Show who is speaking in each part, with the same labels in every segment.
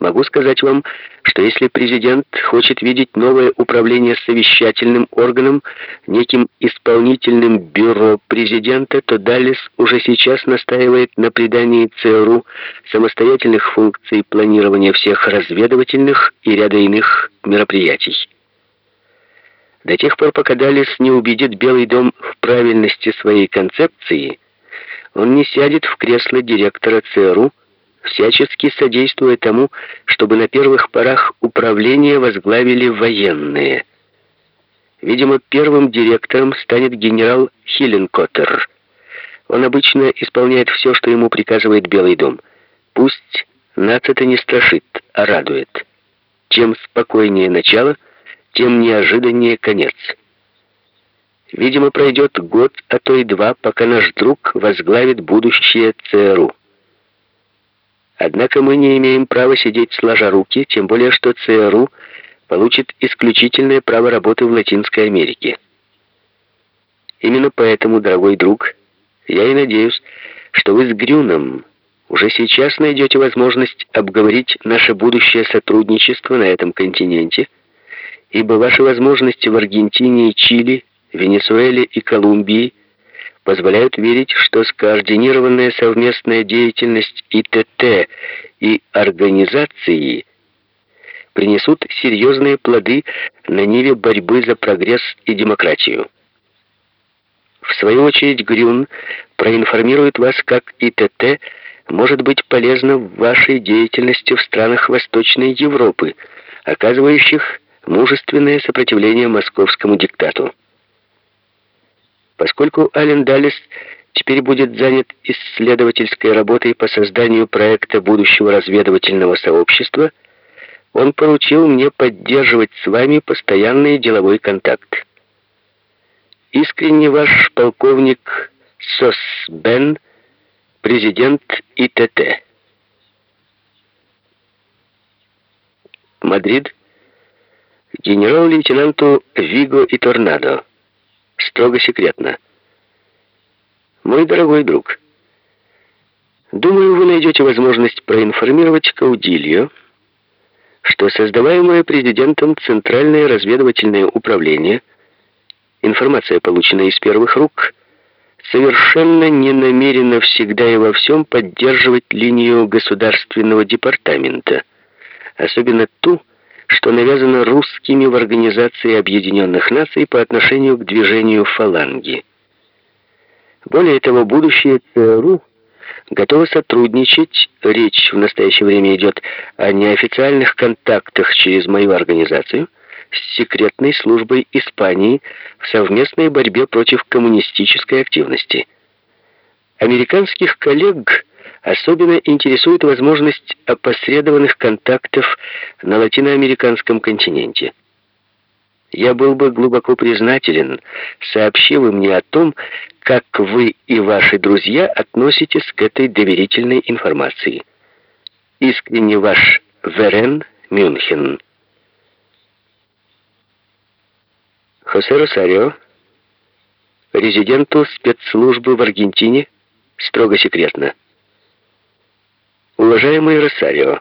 Speaker 1: Могу сказать вам, что если президент хочет видеть новое управление совещательным органом, неким исполнительным бюро президента, то Даллес уже сейчас настаивает на придании ЦРУ самостоятельных функций планирования всех разведывательных и ряда иных мероприятий. До тех пор, пока Даллес не убедит Белый дом в правильности своей концепции, он не сядет в кресло директора ЦРУ, всячески содействуя тому, чтобы на первых порах управления возглавили военные. Видимо, первым директором станет генерал Хилленкоттер. Он обычно исполняет все, что ему приказывает Белый дом. Пусть нас это не страшит, а радует. Чем спокойнее начало, тем неожиданнее конец. Видимо, пройдет год, а то и два, пока наш друг возглавит будущее ЦРУ. Однако мы не имеем права сидеть сложа руки, тем более что ЦРУ получит исключительное право работы в Латинской Америке. Именно поэтому, дорогой друг, я и надеюсь, что вы с Грюном уже сейчас найдете возможность обговорить наше будущее сотрудничество на этом континенте, ибо ваши возможности в Аргентине и Чили, Венесуэле и Колумбии позволяют верить, что скоординированная совместная деятельность ИТТ и организации принесут серьезные плоды на ниве борьбы за прогресс и демократию. В свою очередь Грюн проинформирует вас, как ИТТ может быть полезно в вашей деятельности в странах Восточной Европы, оказывающих мужественное сопротивление московскому диктату. Поскольку Ален Даллес теперь будет занят исследовательской работой по созданию проекта будущего разведывательного сообщества, он поручил мне поддерживать с вами постоянный деловой контакт. Искренне ваш полковник Сос Бен, президент ИТТ. Мадрид, генерал-лейтенанту Виго и Торнадо строго секретно. Мой дорогой друг, думаю, вы найдете возможность проинформировать Каудилью, что создаваемое президентом Центральное разведывательное управление, информация, полученная из первых рук, совершенно не намерена всегда и во всем поддерживать линию государственного департамента, особенно ту, что навязано русскими в Организации Объединенных Наций по отношению к движению фаланги. Более того, будущее ЦРУ готово сотрудничать, речь в настоящее время идет о неофициальных контактах через мою организацию, с секретной службой Испании в совместной борьбе против коммунистической активности. Американских коллег Особенно интересует возможность опосредованных контактов на латиноамериканском континенте. Я был бы глубоко признателен, сообщив мне о том, как вы и ваши друзья относитесь к этой доверительной информации. Искренне ваш Верен Мюнхен. Хосе Росарио, резиденту спецслужбы в Аргентине, строго секретно. Уважаемый Росарио,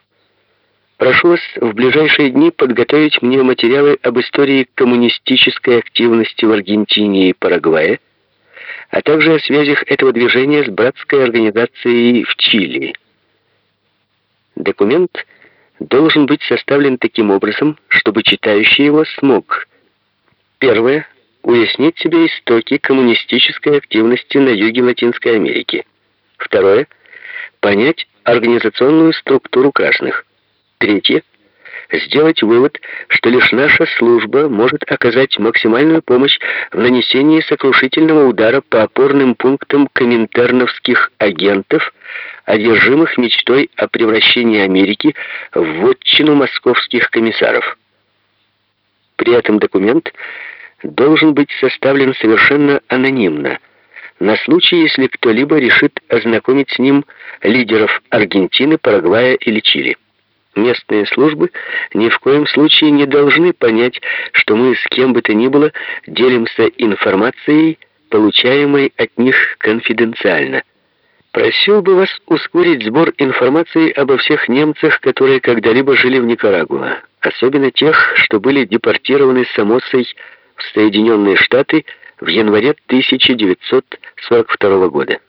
Speaker 1: прошу вас в ближайшие дни подготовить мне материалы об истории коммунистической активности в Аргентине и Парагвае, а также о связях этого движения с братской организацией в Чили. Документ должен быть составлен таким образом, чтобы читающий его смог первое уяснить себе истоки коммунистической активности на юге Латинской Америки. Второе понять организационную структуру красных. Третье. Сделать вывод, что лишь наша служба может оказать максимальную помощь в нанесении сокрушительного удара по опорным пунктам коминтерновских агентов, одержимых мечтой о превращении Америки в вотчину московских комиссаров. При этом документ должен быть составлен совершенно анонимно – на случай, если кто-либо решит ознакомить с ним лидеров Аргентины, Парагвая или Чили. Местные службы ни в коем случае не должны понять, что мы с кем бы то ни было делимся информацией, получаемой от них конфиденциально. Просил бы вас ускорить сбор информации обо всех немцах, которые когда-либо жили в Никарагуа, особенно тех, что были депортированы Самосой в Соединенные Штаты в январе 1942 года.